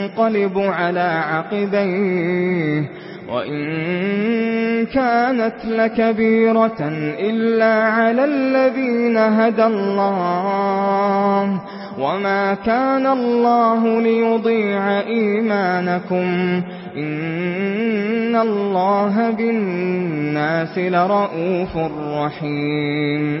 تَنقَلِبُ على عقبيه وإن كانت لكبيرة إلا على الذين هدى الله. وما كان الله ليضيع إيمانكم. إن الله بالناس لرؤوف رحيم.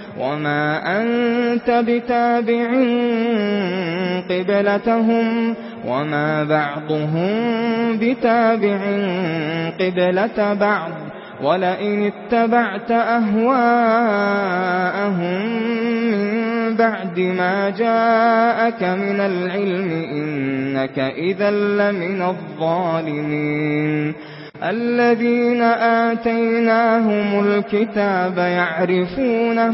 وما أنت بتابع قبلتهم وما بعضهم بتابع قبلة بعض ولئن اتبعت أهواءهم من بعد ما جاءك من العلم إنك إذا لمن الظالمين الذين آتيناهم الكتاب يعرفونه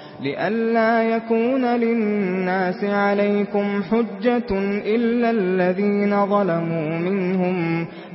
لئلا يكون للناس عليكم حجة إلا الذين ظلموا منهم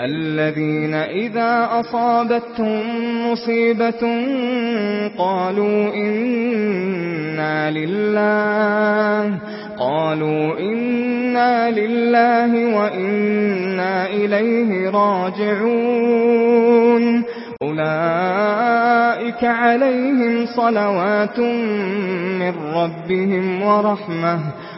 الذين إذا أصابتهم مصيبة قالوا إنا لله قالوا إنا لله وإنا إليه راجعون. أولئك عليهم صلوات من ربهم ورحمة.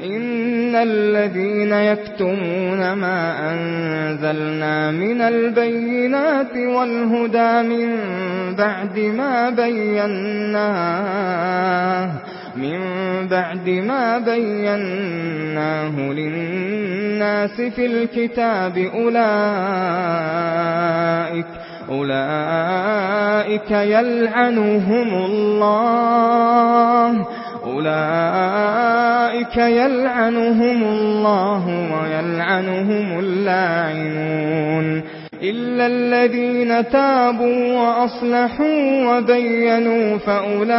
إن الذين يكتمون ما أنزلنا من البينات والهدى من بعد ما بيناه من بعد ما بيناه للناس في الكتاب أولئك أولئك يلعنهم الله أولئك يلعنهم الله ويلعنهم اللاعنون إلا الذين تابوا وأصلحوا وبينوا فأولئك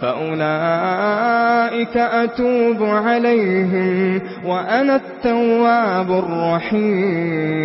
فأولئك أتوب عليهم وأنا التواب الرحيم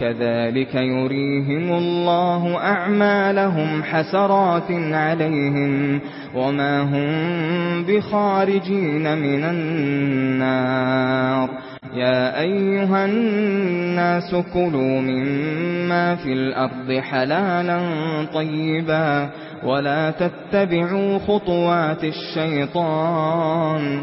كَذَلِكَ يُرِيهِمُ اللَّهُ أَعْمَالَهُمْ حَسَرَاتٍ عَلَيْهِمْ وَمَا هُمْ بِخَارِجِينَ مِنَ النَّارِ. يَا أَيُّهَا النَّاسُ كُلُوا مِمَّا فِي الْأَرْضِ حَلَالًا طَيِّبًا وَلَا تَتَّبِعُوا خُطُوَاتِ الشَّيْطَانِ.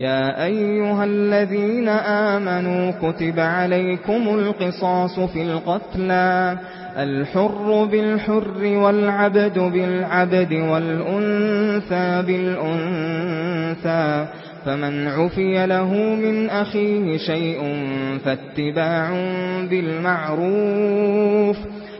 يا ايها الذين امنوا كتب عليكم القصاص في القتل الحر بالحر والعبد بالعبد والانثى بالانثى فمن عفي له من اخيه شيء فاتباع بالمعروف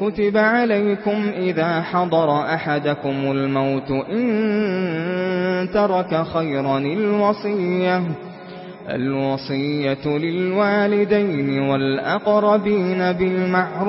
كتب عليكم إذا حضر أحدكم الموت إن ترك خيرا الوصية الوصية للوالدين والأقربين بالمعروف.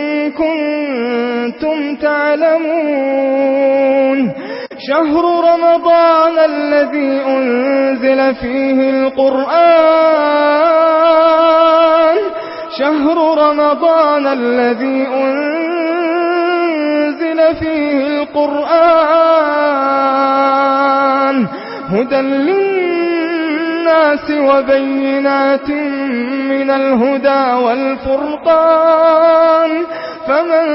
كنتم تعلمون. شهر رمضان الذي أنزل فيه القرآن. شهر رمضان الذي أنزل فيه القرآن. هدى للناس الناس وبينات من الهدى والفرقان. فمن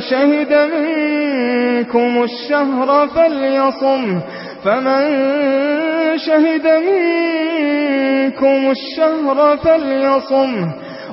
شهد منكم الشهر فليصم. فمن شهد منكم الشهر فليصم.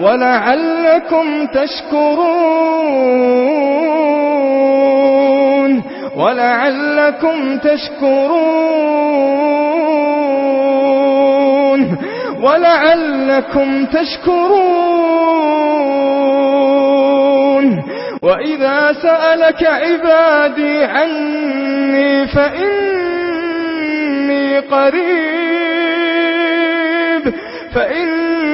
ولعلكم تشكرون ولعلكم تشكرون ولعلكم تشكرون وإذا سألك عبادي عني فإني قريب فإني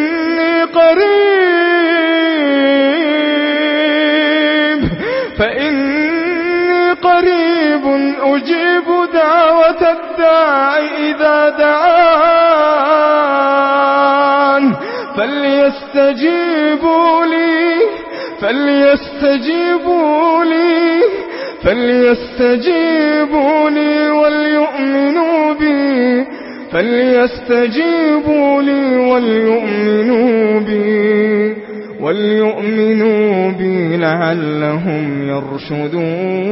دعوة الداعي إذا دعان. فليستجيبوا لي فليستجيبوا لي فليستجيبوا لي وليؤمنوا بي. فليستجيبوا لي وليؤمنوا بي. وليؤمنوا بي لعلهم يرشدون.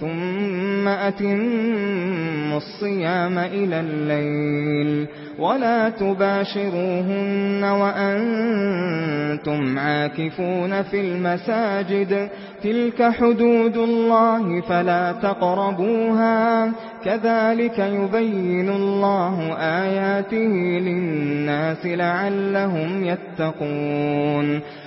ثُمَّ أَتِمُّوا الصِّيَامَ إِلَى اللَّيْلِ وَلَا تُبَاشِرُوهُنَّ وَأَنْتُمْ عَاكِفُونَ فِي الْمَسَاجِدِ تِلْكَ حُدُودُ اللَّهِ فَلَا تَقْرَبُوهَا كَذَلِكَ يُبَيِّنُ اللَّهُ آيَاتِهِ لِلنَّاسِ لَعَلَّهُمْ يَتَّقُونَ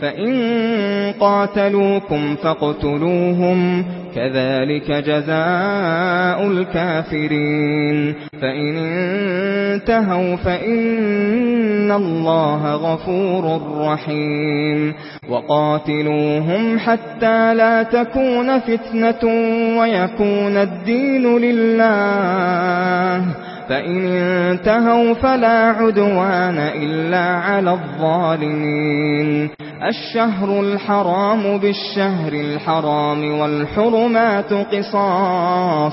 فَإِن قَاتَلُوكُمْ فَاقْتُلُوهُمْ كَذَلِكَ جَزَاءُ الْكَافِرِينَ فَإِن انتهوا فَإِنَّ اللَّهَ غَفُورٌ رَّحِيمٌ وَقَاتِلُوهُمْ حَتَّى لَا تَكُونَ فِتْنَةٌ وَيَكُونَ الدِّينُ لِلَّهِ فإن انتهوا فلا عدوان إلا على الظالمين الشهر الحرام بالشهر الحرام والحرمات قصاص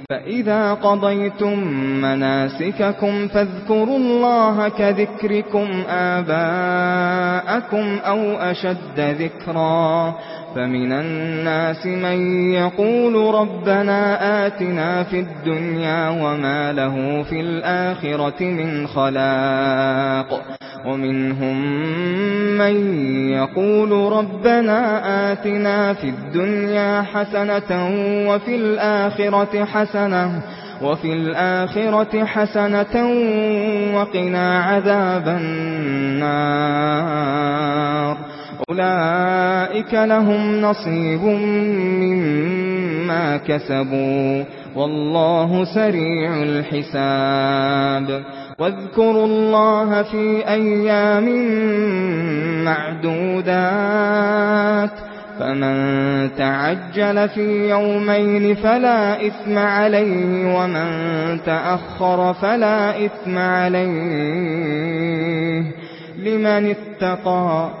فَإِذَا قَضَيْتُم مَّنَاسِكَكُمْ فَاذْكُرُوا اللَّهَ كَذِكْرِكُمْ آبَاءَكُمْ أَوْ أَشَدَّ ذِكْرًا فَمِنَ النَّاسِ مَن يَقُولُ رَبَّنَا آتِنَا فِي الدُّنْيَا وَمَا لَهُ فِي الْآخِرَةِ مِنْ خَلَاقٍ. وَمِنْهُم مَّن يَقُولُ رَبَّنَا آتِنَا فِي الدُّنْيَا حَسَنَةً وَفِي الْآخِرَةِ حَسَنَةً وَفِي الْآخِرَةِ حَسَنَةً وَقِنَا عَذَابَ النَّارِ. أُولَٰئِكَ أُولَئِكَ لَهُمْ نَصِيبٌ مِّمَّا كَسَبُوا وَاللَّهُ سَرِيعُ الْحِسَابِ وَاذْكُرُوا اللَّهَ فِي أَيَّامٍ مَّعْدُودَاتٍ فَمَن تَعَجَّلَ فِي يَوْمَيْنِ فَلَا إِثْمَ عَلَيْهِ وَمَن تَأَخَّرَ فَلَا إِثْمَ عَلَيْهِ لِمَنِ اتَّقَى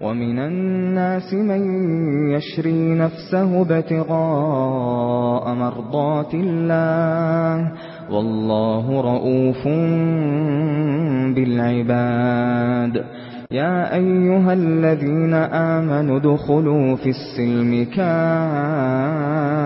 وَمِنَ النَّاسِ مَن يَشْرِي نَفْسَهُ ابْتِغَاءَ مَرْضَاتِ اللَّهِ وَاللَّهُ رَءُوفٌ بِالْعِبَادِ. يَا أَيُّهَا الَّذِينَ آمَنُوا ادْخُلُوا فِي السِّلْمِ كَافَّةً.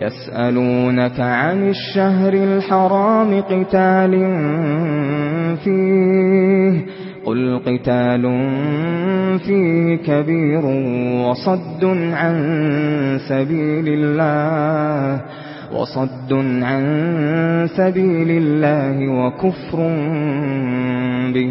يسألونك عن الشهر الحرام قتال فيه قل قتال فيه كبير وصد عن سبيل الله وصد عن سبيل الله وكفر به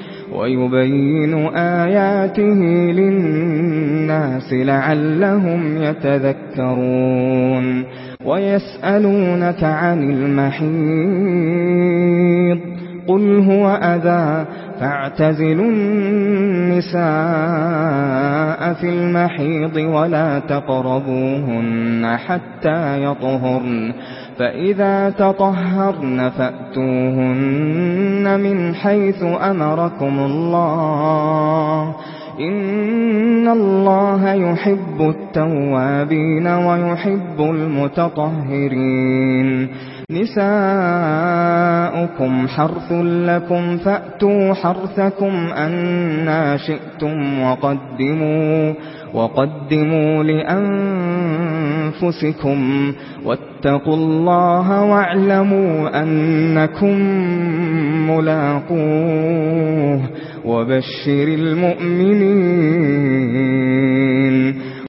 ويبين آياته للناس لعلهم يتذكرون ويسألونك عن المحيط قل هو أذى فاعتزلوا النساء في المحيط ولا تقربوهن حتى يطهرن فَإِذَا تَطَهَّرْنَ فَأْتُوهُنَّ مِنْ حَيْثُ أَمَرَكُمُ اللَّهُ إِنَّ اللَّهَ يُحِبُّ التَّوَّابِينَ وَيُحِبُّ الْمُتَطَهِّرِينَ نساؤكم حرث لكم فأتوا حرثكم أَنَّى شئتم وقدموا وقدموا لأنفسكم واتقوا الله واعلموا أنكم ملاقوه وبشر المؤمنين.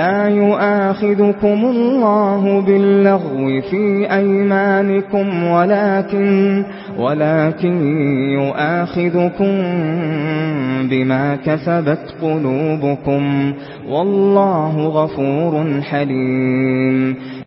لا يؤاخذكم الله باللغو في أيمانكم ولكن ولكن يؤاخذكم بما كسبت قلوبكم والله غفور حليم.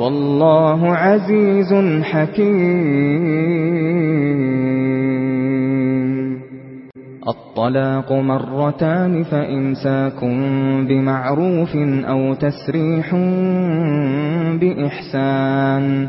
والله عزيز حكيم الطلاق مرتان فإمساك بمعروف أو تسريح بإحسان۔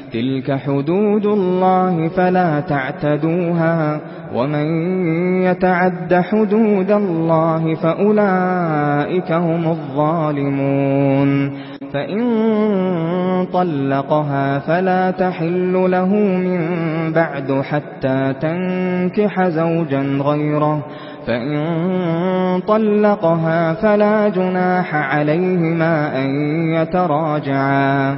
تِلْكَ حُدُودُ اللَّهِ فَلَا تَعْتَدُوهَا وَمَن يَتَعَدَّ حُدُودَ اللَّهِ فَأُولَئِكَ هُمُ الظَّالِمُونَ فَإِن طَلَّقَهَا فَلَا تَحِلُّ لَهُ مِن بَعْدُ حَتَّى تَنكِحَ زَوْجًا غَيْرَهُ فَإِن طَلَّقَهَا فَلَا جُنَاحَ عَلَيْهِمَا أَن يَتَرَاجَعَا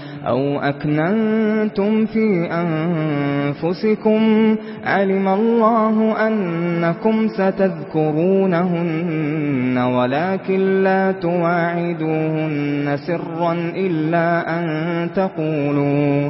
أَوْ أَكْنَنْتُمْ فِي أَنفُسِكُمْ عَلِمَ اللَّهُ أَنَّكُمْ سَتَذْكُرُونَهُنَّ وَلَكِنْ لَا تُوَاعِدُوهُنَّ سِرًّا إِلَّا أَن تَقُولُوا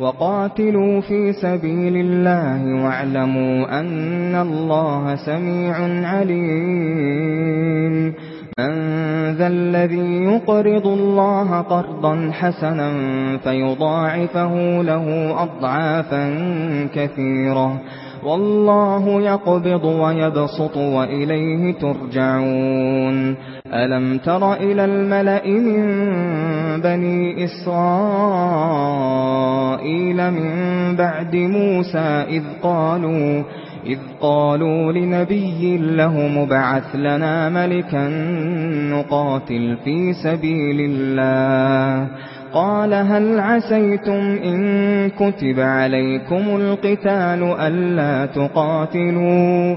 وقاتلوا في سبيل الله واعلموا أن الله سميع عليم. أنذا الذي يقرض الله قرضا حسنا فيضاعفه له أضعافا كثيرة. والله يقبض ويبسط وإليه ترجعون. أَلَمْ تَرَ إِلَى الْمَلَإِ مِنْ بَنِي إِسْرَائِيلَ مِنْ بَعْدِ مُوسَى إِذْ قَالُوا إِذْ قَالُوا لِنَبِيٍّ لَهُمْ مُبْعَثْ لَنَا مَلِكًا نُقَاتِلْ فِي سَبِيلِ اللَّهِ قال هل عسيتم إن كتب عليكم القتال ألا تقاتلوا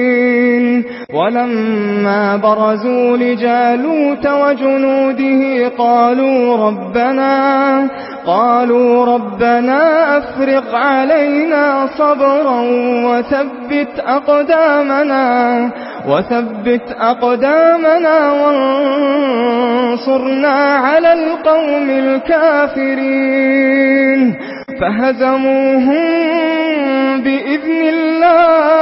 ولما برزوا لجالوت وجنوده قالوا ربنا قالوا ربنا أفرغ علينا صبرا وثبت أقدامنا وثبت أقدامنا وانصرنا على القوم الكافرين. فهزموهم بإذن الله.